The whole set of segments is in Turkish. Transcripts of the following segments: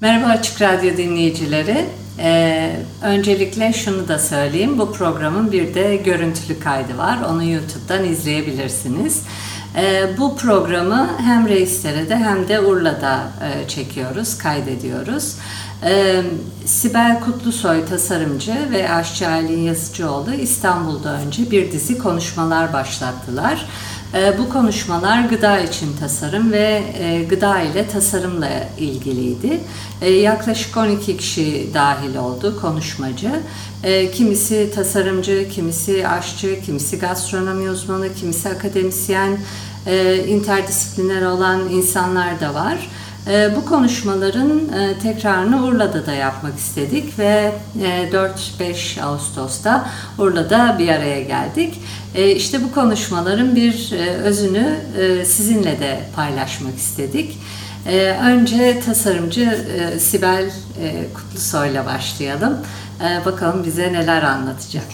Merhaba Açık Radyo dinleyicileri. Ee, öncelikle şunu da söyleyeyim. Bu programın bir de görüntülü kaydı var. Onu YouTube'dan izleyebilirsiniz. Ee, bu programı hem Reislere'de hem de Urla'da e, çekiyoruz, kaydediyoruz. Ee, Sibel Kutlusoy tasarımcı ve aşçı Aylin Yazıcıoğlu İstanbul'da önce bir dizi konuşmalar başlattılar. Ee, bu konuşmalar gıda için tasarım ve e, gıda ile tasarımla ilgiliydi. Ee, yaklaşık 12 kişi dahil oldu konuşmacı. Ee, kimisi tasarımcı, kimisi aşçı, kimisi gastronomi uzmanı, kimisi akademisyen, interdisipliner olan insanlar da var. Ee, bu konuşmaların e, tekrarını Urla'da da yapmak istedik ve 4-5 e, Ağustos'ta Urla'da bir araya geldik. E, işte bu konuşmaların bir özünü sizinle de paylaşmak istedik. Önce tasarımcı Sibel Kutlusoy'la başlayalım. Bakalım bize neler anlatacak.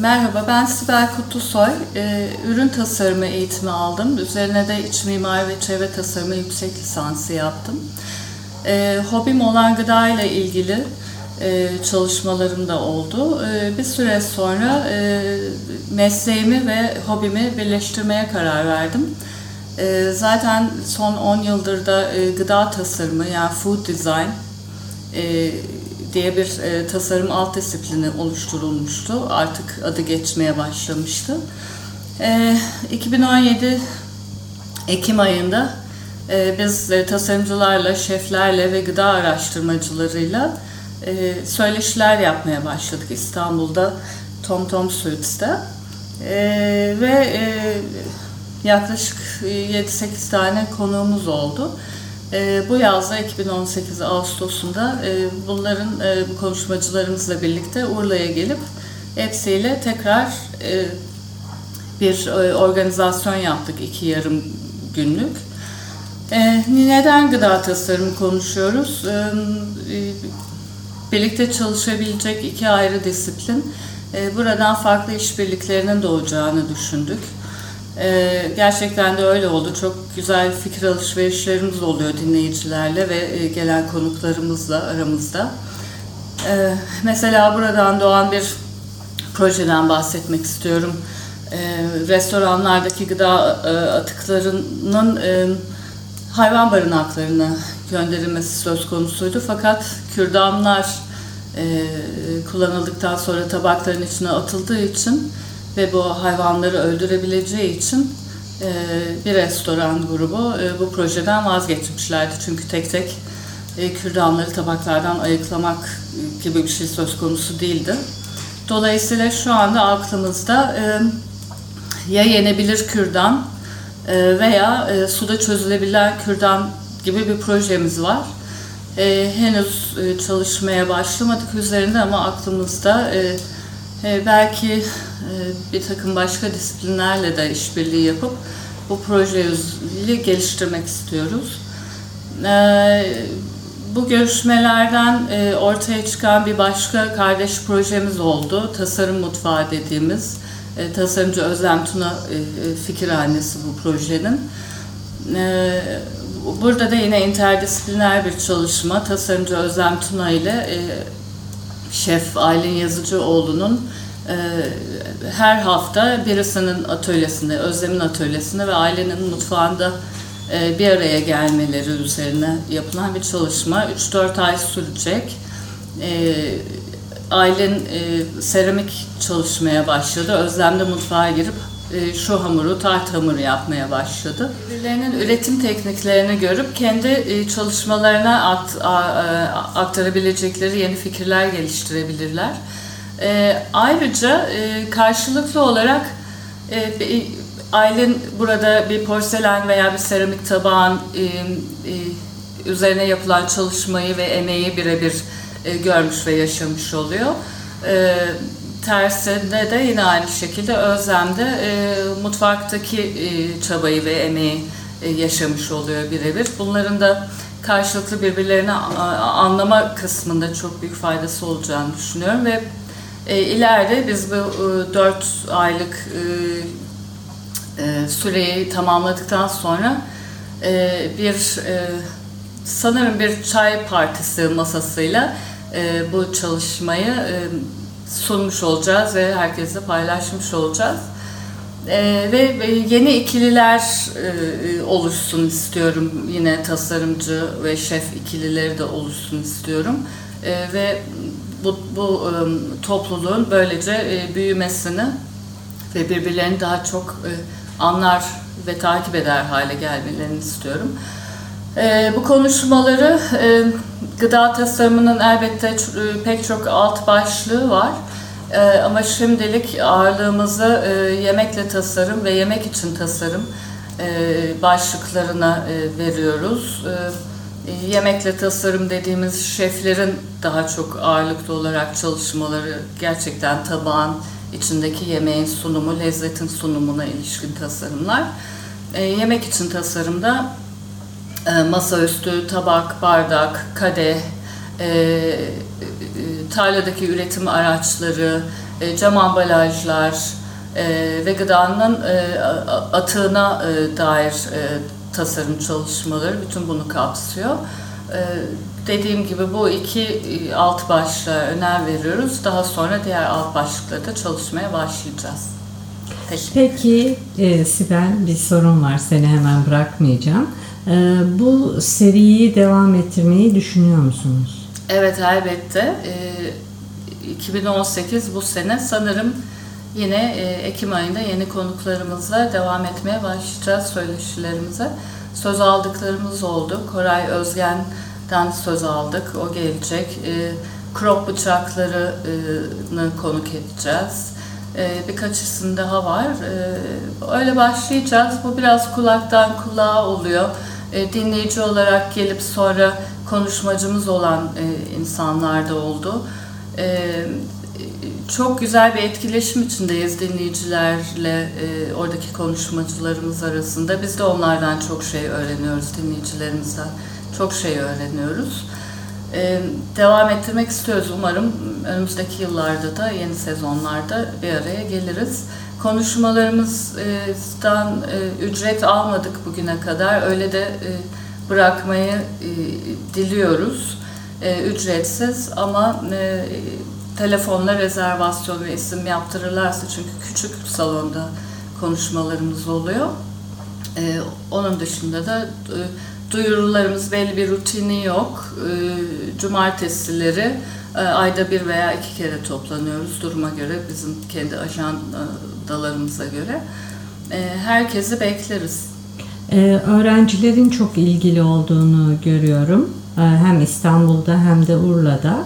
Merhaba, ben Sibel Kutlusoy. Ee, ürün tasarımı eğitimi aldım. Üzerine de iç mimari ve çevre tasarımı yüksek lisansı yaptım. Ee, hobim olan gıda ile ilgili e, çalışmalarım da oldu. Ee, bir süre sonra e, mesleğimi ve hobimi birleştirmeye karar verdim. Zaten son 10 yıldır da e, gıda tasarımı yani food design diye bir e, tasarım alt disiplini oluşturulmuştu. Artık adı geçmeye başlamıştı. E, 2017 Ekim ayında e, biz e, tasarımcılarla, şeflerle ve gıda araştırmacılarıyla e, söyleşiler yapmaya başladık İstanbul'da Tom Tom Suites'te. E, ve e, yaklaşık 7-8 tane konuğumuz oldu. E, bu yazda 2018 Ağustos'unda e, bunların e, bu konuşmacılarımızla birlikte Urla'ya gelip hepsiyle tekrar e, bir e, organizasyon yaptık iki yarım günlük. E, neden gıda tasarımı konuşuyoruz? E, e, birlikte çalışabilecek iki ayrı disiplin. E, buradan farklı işbirliklerinin doğacağını düşündük. Ee, gerçekten de öyle oldu. Çok güzel fikir alışverişlerimiz oluyor dinleyicilerle ve e, gelen konuklarımızla aramızda. Ee, mesela buradan doğan bir projeden bahsetmek istiyorum. Ee, restoranlardaki gıda e, atıklarının e, hayvan barınaklarına gönderilmesi söz konusuydu. Fakat kürdanlar e, kullanıldıktan sonra tabakların içine atıldığı için ve bu hayvanları öldürebileceği için e, bir restoran grubu e, bu projeden vazgeçmişlerdi. Çünkü tek tek e, kürdanları tabaklardan ayıklamak gibi bir şey söz konusu değildi. Dolayısıyla şu anda aklımızda ya yenebilir kürdan veya suda çözülebilen kürdan gibi bir projemiz var. henüz çalışmaya başlamadık üzerinde ama aklımızda belki ee, bir takım başka disiplinlerle de işbirliği yapıp bu projeyi geliştirmek istiyoruz. Ee, bu görüşmelerden e, ortaya çıkan bir başka kardeş projemiz oldu. Tasarım Mutfağı dediğimiz. E, tasarımcı Özlem Tuna e, fikirhanesi bu projenin. Burada da yine interdisipliner bir çalışma. Tasarımcı Özlem Tuna ile şef Aylin Yazıcıoğlu'nun ee, her hafta birisinin atölyesinde, Özlem'in atölyesinde ve ailenin mutfağında e, bir araya gelmeleri üzerine yapılan bir çalışma. 3-4 ay sürecek. Ee, Ailen e, seramik çalışmaya başladı. Özlem de mutfağa girip e, şu hamuru, tart hamuru yapmaya başladı. Birbirlerinin üretim tekniklerini görüp kendi çalışmalarına aktarabilecekleri yeni fikirler geliştirebilirler. E, ayrıca e, karşılıklı olarak e, Aylin burada bir porselen veya bir seramik tabağın e, e, üzerine yapılan çalışmayı ve emeği birebir e, görmüş ve yaşamış oluyor. Tersinde de yine aynı şekilde Özlem de e, mutfaktaki e, çabayı ve emeği e, yaşamış oluyor birebir. Bunların da karşılıklı birbirlerini anlama kısmında çok büyük faydası olacağını düşünüyorum ve e, ileride biz bu e, 4 aylık e, e, süreyi tamamladıktan sonra e, bir e, sanırım bir çay partisi masasıyla e, bu çalışmayı e, sunmuş olacağız ve herkesle paylaşmış olacağız. Ee, ve yeni ikililer e, oluşsun istiyorum. Yine tasarımcı ve şef ikilileri de oluşsun istiyorum. E, ve bu, bu e, topluluğun böylece e, büyümesini ve birbirlerini daha çok e, anlar ve takip eder hale gelmelerini istiyorum. E, bu konuşmaları e, gıda tasarımının elbette e, pek çok alt başlığı var. E, ama şimdilik ağırlığımızı e, yemekle tasarım ve yemek için tasarım e, başlıklarına e, veriyoruz. E, yemekle tasarım dediğimiz şeflerin daha çok ağırlıklı olarak çalışmaları gerçekten tabağın içindeki yemeğin sunumu, lezzetin sunumuna ilişkin tasarımlar. E, yemek için tasarımda masaüstü, tabak, bardak, kadeh, e, tarladaki üretim araçları, e, cam ambalajlar e, ve gıdanın e, atığına dair tasarım çalışmaları bütün bunu kapsıyor. Dediğim gibi bu iki alt başlığa önem veriyoruz. Daha sonra diğer alt başlıklarda çalışmaya başlayacağız. Peki e, Sibel bir sorun var seni hemen bırakmayacağım. E, bu seriyi devam ettirmeyi düşünüyor musunuz? Evet elbette. E, 2018 bu sene sanırım yine e, Ekim ayında yeni konuklarımızla devam etmeye başlayacağız söyleşilerimize. Söz aldıklarımız oldu. Koray Özgen'den söz aldık. O gelecek. E, crop bıçaklarını konuk edeceğiz. E, birkaç isim daha var. E, öyle başlayacağız. Bu biraz kulaktan kulağa oluyor. E, dinleyici olarak gelip sonra konuşmacımız olan e, insanlar da oldu. Çok güzel bir etkileşim içindeyiz dinleyicilerle, e, oradaki konuşmacılarımız arasında. Biz de onlardan çok şey öğreniyoruz, dinleyicilerimizden çok şey öğreniyoruz. E, devam ettirmek istiyoruz umarım. Önümüzdeki yıllarda da, yeni sezonlarda bir araya geliriz. Konuşmalarımızdan e, ücret almadık bugüne kadar. Öyle de e, bırakmayı e, diliyoruz. E, ücretsiz ama e, telefonla rezervasyon ve isim yaptırırlarsa çünkü küçük salonda konuşmalarımız oluyor. E, onun dışında da e, duyurularımız belli bir rutini yok. E, cumartesileri e, ayda bir veya iki kere toplanıyoruz duruma göre bizim kendi ajandalarımıza göre. E, herkesi bekleriz. Ee, öğrencilerin çok ilgili olduğunu görüyorum. Ee, hem İstanbul'da hem de Urla'da.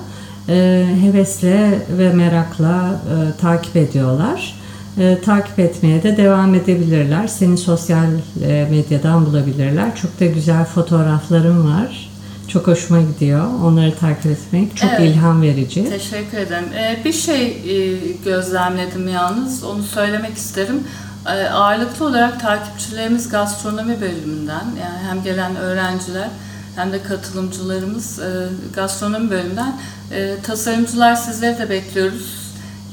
Ee, hevesle ve merakla e, takip ediyorlar. Ee, takip etmeye de devam edebilirler. Seni sosyal e, medyadan bulabilirler. Çok da güzel fotoğraflarım var. Çok hoşuma gidiyor. Onları takip etmek çok evet, ilham verici. Teşekkür ederim. Ee, bir şey e, gözlemledim yalnız. Onu söylemek isterim. Ee, ağırlıklı olarak takipçilerimiz gastronomi bölümünden yani hem gelen öğrenciler hem de katılımcılarımız e, gastronomi bölümünden e, tasarımcılar sizleri de bekliyoruz.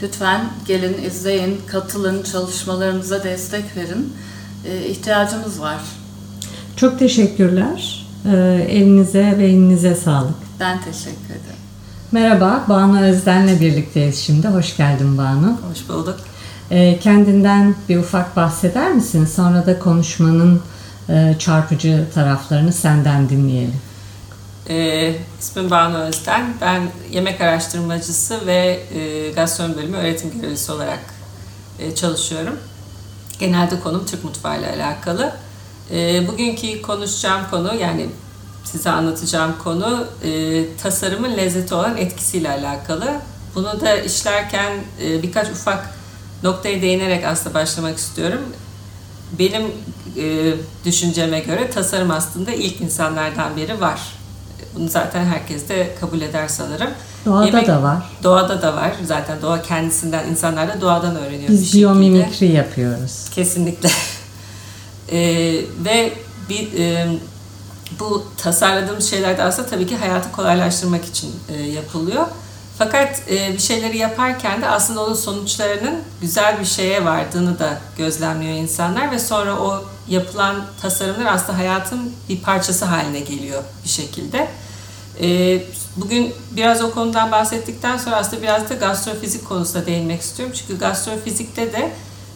Lütfen gelin, izleyin, katılın, çalışmalarımıza destek verin. E, ihtiyacımız var. Çok teşekkürler. Elinize ve elinize sağlık. Ben teşekkür ederim. Merhaba, Banu Özden'le birlikteyiz şimdi. Hoş geldin Banu. Hoş bulduk. Ee, kendinden bir ufak bahseder misin? Sonra da konuşmanın e, çarpıcı taraflarını senden dinleyelim. E, ismim Banu Özden. Ben yemek araştırmacısı ve e, gastronomi bölümü öğretim görevlisi olarak e, çalışıyorum. Genelde konum Türk mutfağı ile alakalı. E, bugünkü konuşacağım konu yani size anlatacağım konu e, tasarımın lezzeti olan etkisiyle alakalı. Bunu da işlerken birkaç ufak noktaya değinerek aslında başlamak istiyorum. benim düşünceme göre tasarım aslında ilk insanlardan biri var. Bunu zaten herkes de kabul eder sanırım. Doğada Yemek, da var. Doğada da var. Zaten doğa kendisinden, insanlar da doğadan öğreniyoruz. Biz biyomimikri yapıyoruz. Kesinlikle. e, ve bir e, bu tasarladığımız şeyler de aslında tabii ki hayatı kolaylaştırmak için e, yapılıyor. Fakat e, bir şeyleri yaparken de aslında onun sonuçlarının güzel bir şeye vardığını da gözlemliyor insanlar ve sonra o yapılan tasarımlar aslında hayatın bir parçası haline geliyor bir şekilde. E, bugün biraz o konudan bahsettikten sonra aslında biraz da gastrofizik konusuna değinmek istiyorum. Çünkü gastrofizikte de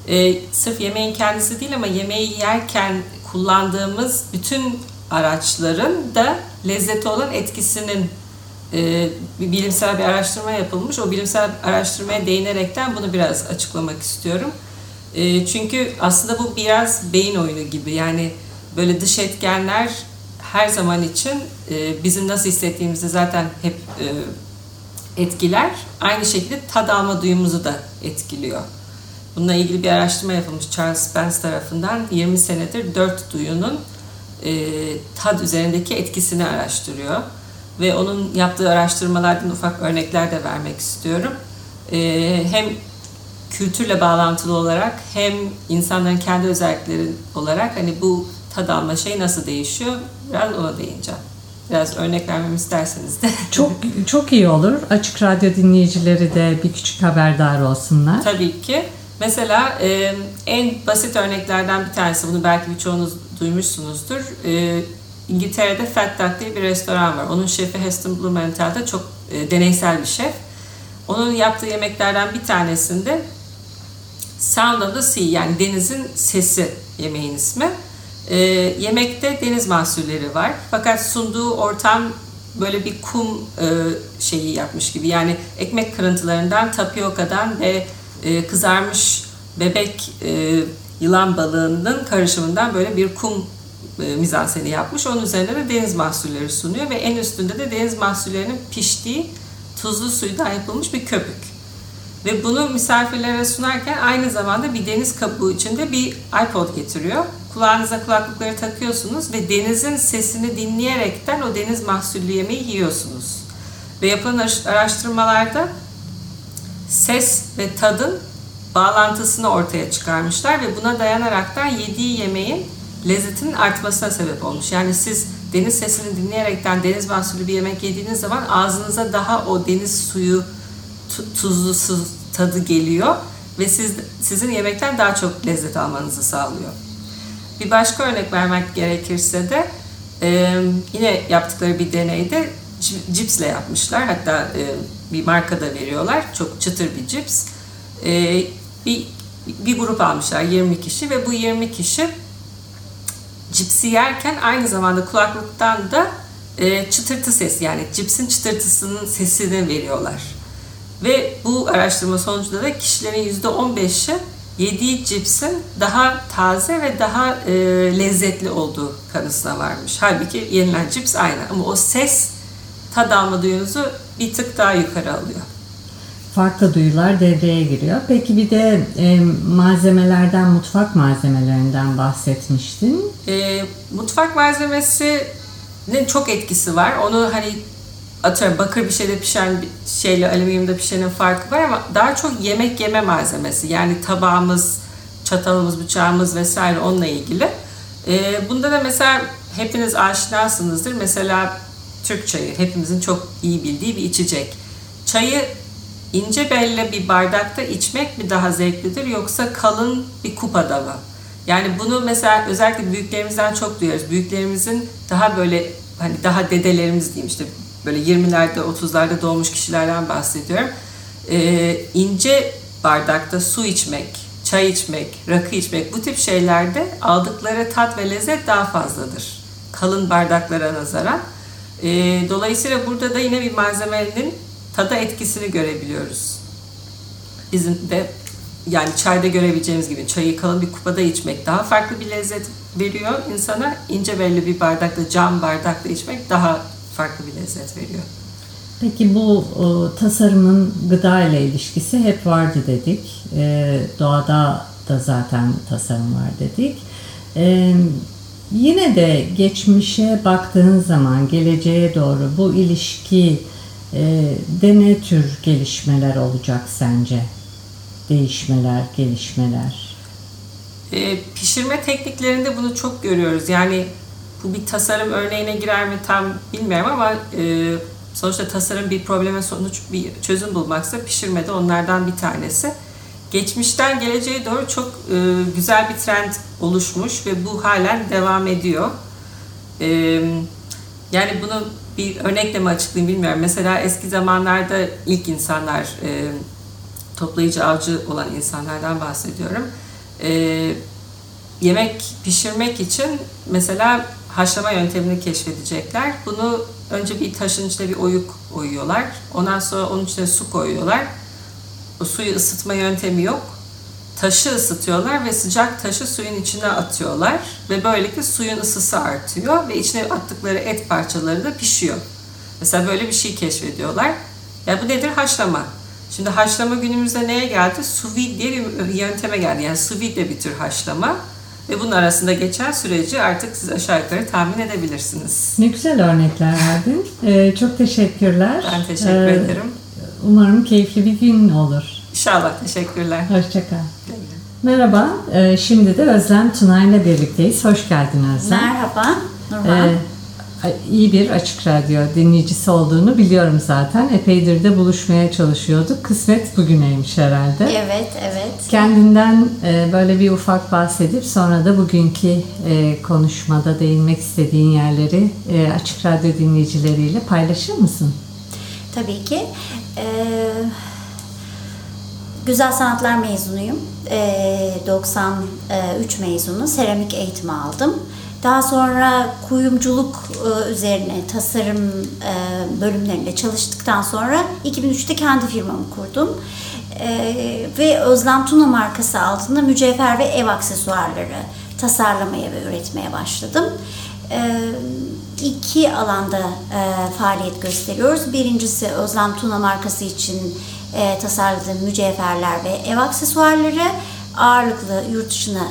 e, sırf yemeğin kendisi değil ama yemeği yerken kullandığımız bütün araçların da lezzeti olan etkisinin e, bir bilimsel bir araştırma yapılmış. O bilimsel araştırmaya değinerekten bunu biraz açıklamak istiyorum. E, çünkü aslında bu biraz beyin oyunu gibi. Yani böyle dış etkenler her zaman için e, bizim nasıl hissettiğimizi zaten hep etkiler. Aynı şekilde tad alma duyumuzu da etkiliyor. Bununla ilgili bir araştırma yapılmış Charles Spence tarafından 20 senedir dört duyunun tad üzerindeki etkisini araştırıyor ve onun yaptığı araştırmalardan ufak örnekler de vermek istiyorum. Ee, hem kültürle bağlantılı olarak hem insanların kendi özellikleri olarak hani bu tad alma şey nasıl değişiyor biraz ona değineceğim. Biraz örnek vermemi isterseniz de. Çok çok iyi olur. Açık Radyo dinleyicileri de bir küçük haberdar olsunlar. Tabii ki. Mesela e, en basit örneklerden bir tanesi, bunu belki birçoğunuz duymuşsunuzdur. E, İngiltere'de Fat Duck diye bir restoran var. Onun şefi Heston Blumenthal da çok e, deneysel bir şef. Onun yaptığı yemeklerden bir tanesinde Sound of the Sea yani denizin sesi yemeğin ismi. E, yemekte deniz mahsulleri var. Fakat sunduğu ortam böyle bir kum e, şeyi yapmış gibi. Yani ekmek kırıntılarından, tapiokadan ve e, kızarmış bebek e, yılan balığının karışımından böyle bir kum mizanseni yapmış. Onun üzerinde de deniz mahsulleri sunuyor ve en üstünde de deniz mahsullerinin piştiği tuzlu suydan yapılmış bir köpük. Ve bunu misafirlere sunarken aynı zamanda bir deniz kabuğu içinde bir iPod getiriyor. Kulağınıza kulaklıkları takıyorsunuz ve denizin sesini dinleyerekten o deniz mahsullü yemeği yiyorsunuz. Ve yapılan araştırmalarda ses ve tadın bağlantısını ortaya çıkarmışlar ve buna dayanaraktan yediği yemeğin lezzetinin artmasına sebep olmuş. Yani siz deniz sesini dinleyerekten deniz mahsulü bir yemek yediğiniz zaman ağzınıza daha o deniz suyu tuzlu su tadı geliyor ve siz sizin yemekten daha çok lezzet almanızı sağlıyor. Bir başka örnek vermek gerekirse de e, yine yaptıkları bir deneyde cipsle yapmışlar. Hatta e, bir marka da veriyorlar. Çok çıtır bir cips. E, bir, bir grup almışlar 20 kişi ve bu 20 kişi cipsi yerken aynı zamanda kulaklıktan da e, çıtırtı sesi yani cipsin çıtırtısının sesini veriyorlar. Ve bu araştırma sonucunda da kişilerin %15'i yediği cipsin daha taze ve daha e, lezzetli olduğu kanısına varmış. Halbuki yenilen cips aynı ama o ses tad alma duyunuzu bir tık daha yukarı alıyor farklı duyular devreye giriyor. Peki bir de e, malzemelerden, mutfak malzemelerinden bahsetmiştin. E, mutfak malzemesinin çok etkisi var. Onu hani atıyorum bakır bir şeyde pişen bir şeyle alüminyumda pişenin farkı var ama daha çok yemek yeme malzemesi. Yani tabağımız, çatalımız, bıçağımız vesaire onunla ilgili. E, bunda da mesela hepiniz aşinasınızdır. Mesela Türk çayı hepimizin çok iyi bildiği bir içecek. Çayı ince belle bir bardakta içmek mi daha zevklidir yoksa kalın bir kupada mı? Yani bunu mesela özellikle büyüklerimizden çok duyuyoruz. Büyüklerimizin daha böyle hani daha dedelerimiz diyeyim işte böyle 20'lerde 30'larda doğmuş kişilerden bahsediyorum. Ee, ince bardakta su içmek, çay içmek, rakı içmek bu tip şeylerde aldıkları tat ve lezzet daha fazladır. Kalın bardaklara nazaran. Ee, dolayısıyla burada da yine bir malzemenin tada etkisini görebiliyoruz. Bizim de yani çayda görebileceğimiz gibi çayı kalın bir kupada içmek daha farklı bir lezzet veriyor insana. ince belli bir bardakta, cam bardakta içmek daha farklı bir lezzet veriyor. Peki bu e, tasarımın gıda ile ilişkisi hep vardı dedik. E, doğada da zaten tasarım var dedik. Ee, yine de geçmişe baktığın zaman geleceğe doğru bu ilişki e, de ne tür gelişmeler olacak sence? Değişmeler, gelişmeler. E, pişirme tekniklerinde bunu çok görüyoruz. Yani bu bir tasarım örneğine girer mi tam bilmiyorum ama e, sonuçta tasarım bir probleme sonuç bir çözüm bulmaksa pişirme de onlardan bir tanesi. Geçmişten geleceğe doğru çok e, güzel bir trend oluşmuş ve bu halen devam ediyor. E, yani bunu bir örnekle mi açıklayayım bilmiyorum. Mesela eski zamanlarda ilk insanlar e, toplayıcı avcı olan insanlardan bahsediyorum. E, yemek pişirmek için mesela haşlama yöntemini keşfedecekler. Bunu önce bir taşın içine bir oyuk oyuyorlar. Ondan sonra onun içine su koyuyorlar. O suyu ısıtma yöntemi yok. Taşı ısıtıyorlar ve sıcak taşı suyun içine atıyorlar ve böylelikle suyun ısısı artıyor ve içine attıkları et parçaları da pişiyor. Mesela böyle bir şey keşfediyorlar. Ya bu nedir? Haşlama. Şimdi haşlama günümüzde neye geldi? Sous vide diye bir yönteme geldi. Yani sous vide de bir tür haşlama. Ve bunun arasında geçen süreci artık siz aşağı yukarı tahmin edebilirsiniz. Ne güzel örnekler verdin. Ee, çok teşekkürler. Ben teşekkür ee, ederim. Umarım keyifli bir gün olur. İnşallah. Teşekkürler. Hoşçakal. Merhaba. Ee, şimdi de Özlem Tuna ile birlikteyiz. Hoş geldin Özlem. Merhaba. Nurhan. Ee, iyi bir açık radyo dinleyicisi olduğunu biliyorum zaten. Epeydir de buluşmaya çalışıyorduk. Kısmet bugüneymiş herhalde. Evet, evet. Kendinden e, böyle bir ufak bahsedip sonra da bugünkü e, konuşmada değinmek istediğin yerleri e, açık radyo dinleyicileriyle paylaşır mısın? Tabii ki. Ee, güzel sanatlar mezunuyum. Ee, 93 mezunu. Seramik eğitimi aldım. Daha sonra kuyumculuk e, üzerine tasarım e, bölümlerinde çalıştıktan sonra 2003'te kendi firmamı kurdum. E, ve Özlem Tuna markası altında mücevher ve ev aksesuarları tasarlamaya ve üretmeye başladım. İki alanda faaliyet gösteriyoruz. Birincisi Özlem Tuna markası için tasarladığım mücevherler ve ev aksesuarları ağırlıklı yurt dışına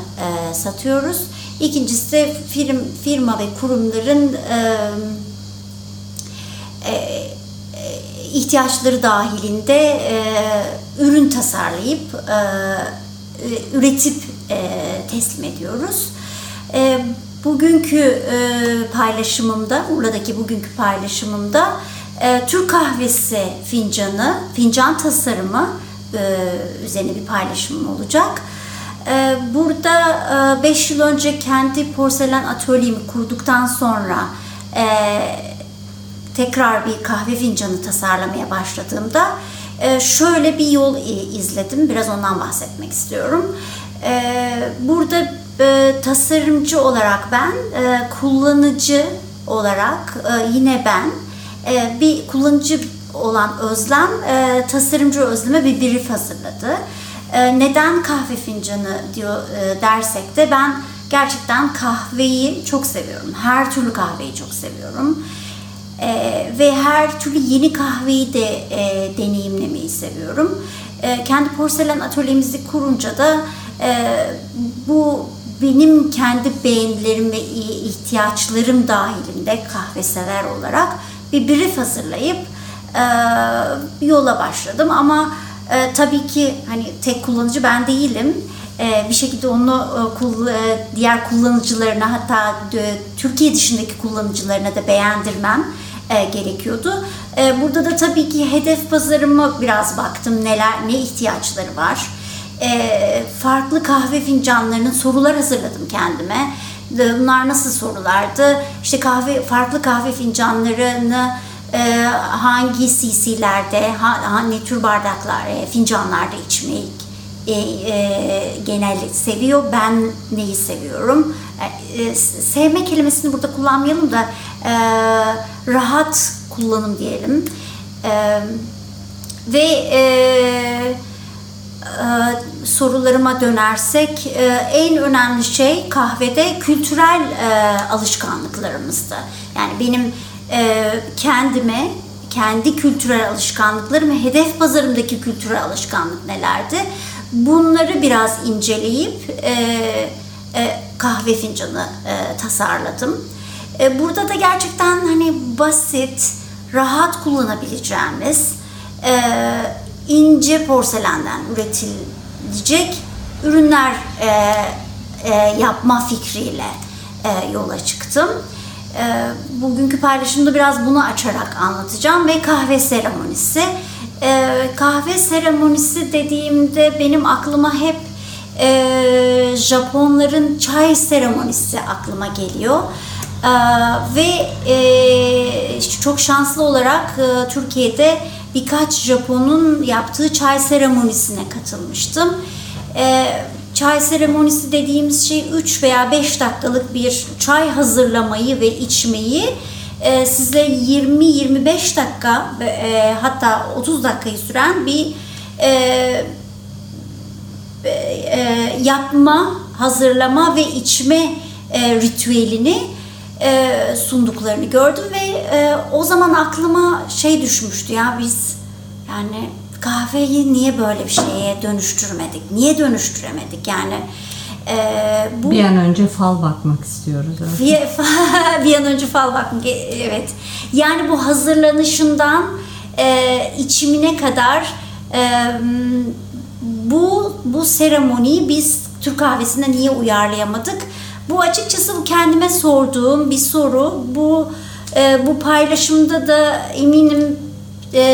satıyoruz. İkincisi de firm, firma ve kurumların e, e, ihtiyaçları dahilinde e, ürün tasarlayıp e, üretip e, teslim ediyoruz. E, bugünkü e, paylaşımımda, Urla'daki bugünkü paylaşımımda e, Türk kahvesi fincanı, fincan tasarımı e, üzerine bir paylaşımım olacak. Ee, burada 5 e, yıl önce kendi porselen atölyemi kurduktan sonra e, tekrar bir kahve fincanı tasarlamaya başladığımda şöyle bir yol izledim. Biraz ondan bahsetmek istiyorum. Burada tasarımcı olarak ben, kullanıcı olarak yine ben bir kullanıcı olan Özlem tasarımcı Özlem'e bir brief hazırladı. Ee, neden kahve fincanı diyor e, dersek de ben gerçekten kahveyi çok seviyorum. Her türlü kahveyi çok seviyorum. Ee, ve her türlü yeni kahveyi de e, deneyimlemeyi seviyorum. Ee, kendi porselen atölyemizi kurunca da e, bu benim kendi beğenilerim ve ihtiyaçlarım dahilinde kahve sever olarak bir brief hazırlayıp yola başladım ama e, tabii ki hani tek kullanıcı ben değilim. E, bir şekilde onu e, e, diğer kullanıcılarına hatta e, Türkiye dışındaki kullanıcılarına da beğendirmem e, gerekiyordu. E, burada da tabii ki hedef pazarıma biraz baktım neler ne ihtiyaçları var. E, farklı kahve fincanlarının sorular hazırladım kendime. Bunlar nasıl sorulardı? İşte kahve farklı kahve fincanlarını e, hangi CC'lerde, ha, ne tür bardaklar, e, fincanlarda içmeyi e, e, genelde seviyor. Ben neyi seviyorum? E, e, sevme kelimesini burada kullanmayalım da e, rahat kullanım diyelim. E, ve e, e, sorularıma dönersek e, en önemli şey kahvede kültürel e, alışkanlıklarımızdı. Yani benim e, kendime, kendi kültürel alışkanlıklarım ve hedef pazarımdaki kültürel alışkanlık nelerdi? bunları biraz inceleyip e, e, kahve fincanı e, tasarladım. E, burada da gerçekten hani basit, rahat kullanabileceğimiz e, ince porselenden üretilecek ürünler e, e, yapma fikriyle e, yola çıktım. E, bugünkü paylaşımda biraz bunu açarak anlatacağım ve kahve seremonisi. E, kahve seremonisi dediğimde benim aklıma hep e, Japonların çay seremonisi aklıma geliyor. Ee, ve e, çok şanslı olarak e, Türkiye'de birkaç Japon'un yaptığı çay seremonisine katılmıştım. E, çay seremonisi dediğimiz şey 3 veya 5 dakikalık bir çay hazırlamayı ve içmeyi e, size 20-25 dakika e, hatta 30 dakikayı süren bir e, e, yapma, hazırlama ve içme e, ritüelini e, sunduklarını gördüm ve e, o zaman aklıma şey düşmüştü ya biz yani kahveyi niye böyle bir şeye dönüştürmedik? Niye dönüştüremedik? Yani e, bu bir an önce fal bakmak istiyoruz. Evet. Bir, an önce fal bakmak evet. Yani bu hazırlanışından e, içimine kadar e, bu bu seremoniyi biz Türk kahvesinde niye uyarlayamadık? Bu açıkçası bu kendime sorduğum bir soru. Bu e, bu paylaşımda da eminim e,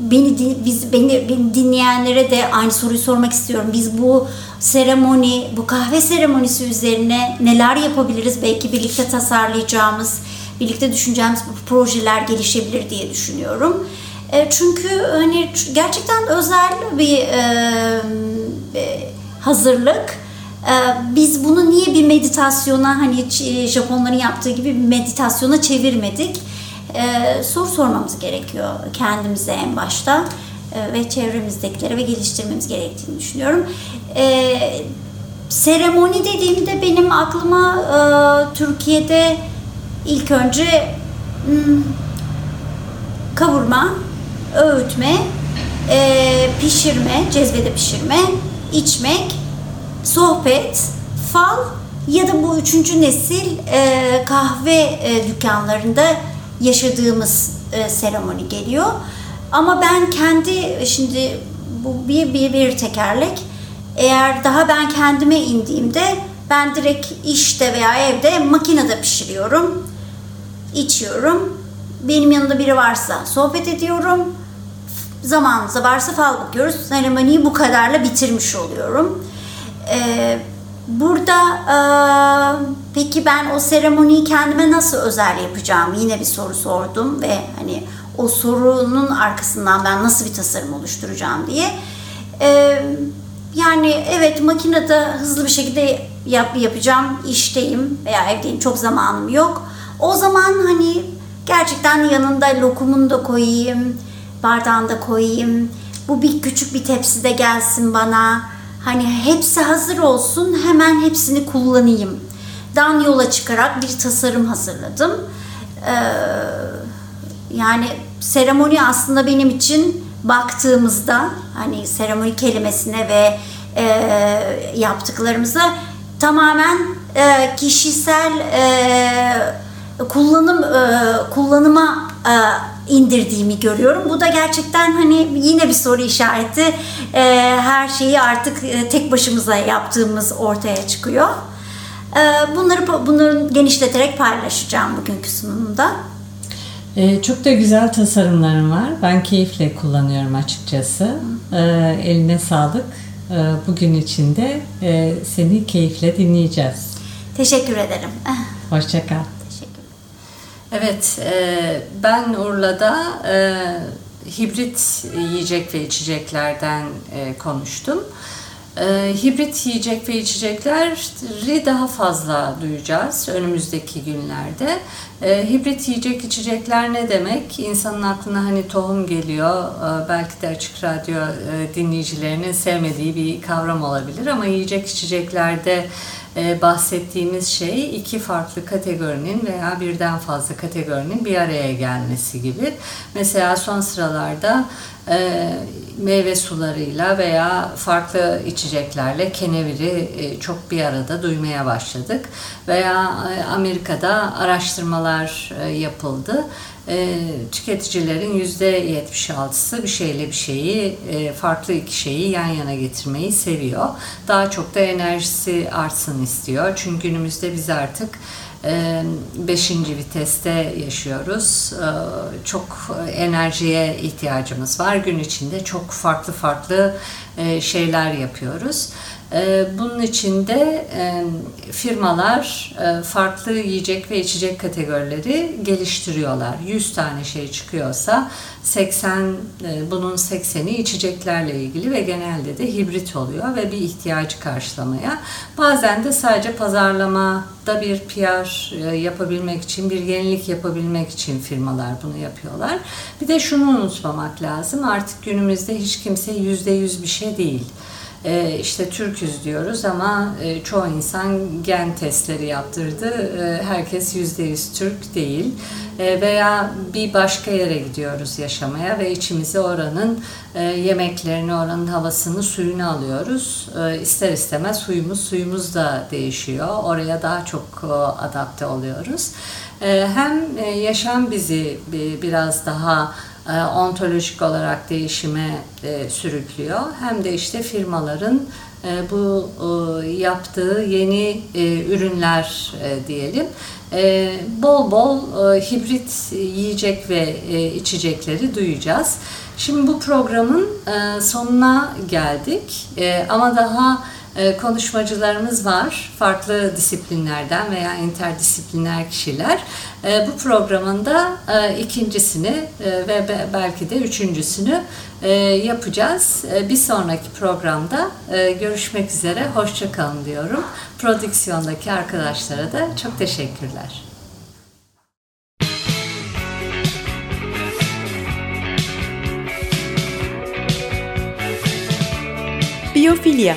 beni biz beni, beni dinleyenlere de aynı soruyu sormak istiyorum. Biz bu seremoni, bu kahve seremonisi üzerine neler yapabiliriz? Belki birlikte tasarlayacağımız, birlikte düşüneceğimiz projeler gelişebilir diye düşünüyorum. E, çünkü hani gerçekten özel bir e, hazırlık. E, biz bunu niye bir meditasyona hani Japonların yaptığı gibi meditasyona çevirmedik? E, soru sormamız gerekiyor kendimize en başta e, ve çevremizdekilere ve geliştirmemiz gerektiğini düşünüyorum. E, seremoni dediğimde benim aklıma e, Türkiye'de ilk önce hmm, kavurma, öğütme, e, pişirme, cezvede pişirme, içmek, sohbet, fal ya da bu üçüncü nesil e, kahve e, dükkanlarında yaşadığımız e, seremoni geliyor. Ama ben kendi şimdi bu bir, bir bir tekerlek. Eğer daha ben kendime indiğimde ben direkt işte veya evde makinede pişiriyorum, içiyorum. Benim yanında biri varsa sohbet ediyorum zamanımızda varsa fal bakıyoruz. Seremoniyi bu kadarla bitirmiş oluyorum. Ee, burada e, peki ben o seremoniyi kendime nasıl özel yapacağım? Yine bir soru sordum ve hani o sorunun arkasından ben nasıl bir tasarım oluşturacağım diye. Ee, yani evet makinede hızlı bir şekilde yap, yapacağım, işteyim veya evdeyim çok zamanım yok. O zaman hani gerçekten yanında lokumunu da koyayım, bardağında koyayım. Bu bir küçük bir tepside gelsin bana. Hani hepsi hazır olsun hemen hepsini kullanayım. Dan yola çıkarak bir tasarım hazırladım. Ee, yani seremoni aslında benim için baktığımızda hani seremoni kelimesine ve e, yaptıklarımıza tamamen e, kişisel e, kullanım e, kullanıma e, indirdiğimi görüyorum. Bu da gerçekten hani yine bir soru işareti. E, her şeyi artık e, tek başımıza yaptığımız ortaya çıkıyor. E, bunları bunları genişleterek paylaşacağım bugünkü sunumda. Ee, çok da güzel tasarımlarım var. Ben keyifle kullanıyorum açıkçası. Ee, eline sağlık. Ee, bugün için de e, seni keyifle dinleyeceğiz. Teşekkür ederim. Hoşçakal. Evet, e, ben Urla'da e, hibrit yiyecek ve içeceklerden e, konuştum. E, hibrit yiyecek ve içecekleri daha fazla duyacağız önümüzdeki günlerde. E, hibrit yiyecek içecekler ne demek? İnsanın aklına hani tohum geliyor. E, belki de açık radyo e, dinleyicilerinin sevmediği bir kavram olabilir ama yiyecek içeceklerde e, bahsettiğimiz şey iki farklı kategorinin veya birden fazla kategorinin bir araya gelmesi gibi. Mesela son sıralarda e, meyve sularıyla veya farklı içeceklerle keneviri e, çok bir arada duymaya başladık. Veya e, Amerika'da araştırmalar e, yapıldı. Tüketicilerin %76'sı bir şeyle bir şeyi, farklı iki şeyi yan yana getirmeyi seviyor. Daha çok da enerjisi artsın istiyor. Çünkü günümüzde biz artık beşinci viteste yaşıyoruz. Çok enerjiye ihtiyacımız var. Gün içinde çok farklı farklı şeyler yapıyoruz. Bunun içinde firmalar farklı yiyecek ve içecek kategorileri geliştiriyorlar. 100 tane şey çıkıyorsa 80 bunun 80'i içeceklerle ilgili ve genelde de hibrit oluyor ve bir ihtiyacı karşılamaya. Bazen de sadece pazarlamada bir PR yapabilmek için, bir yenilik yapabilmek için firmalar bunu yapıyorlar. Bir de şunu unutmamak lazım. Artık günümüzde hiç kimse %100 bir şey değil e, işte Türküz diyoruz ama e, çoğu insan gen testleri yaptırdı. E, herkes yüzde yüz Türk değil. E, veya bir başka yere gidiyoruz yaşamaya ve içimize oranın e, yemeklerini, oranın havasını, suyunu alıyoruz. E, ister istemez suyumuz, suyumuz da değişiyor. Oraya daha çok e, adapte oluyoruz. E, hem e, yaşam bizi biraz daha e, ontolojik olarak değişime e, sürüklüyor. Hem de işte firmaların e, bu yaptığı yeni ürünler diyelim bol bol hibrit yiyecek ve içecekleri duyacağız. Şimdi bu programın sonuna geldik ama daha e, konuşmacılarımız var. Farklı disiplinlerden veya interdisipliner kişiler. E, bu programın da e, ikincisini ve belki de üçüncüsünü yapacağız. Bir sonraki programda görüşmek üzere. Hoşçakalın diyorum. Prodüksiyondaki arkadaşlara da çok teşekkürler. Biyofilya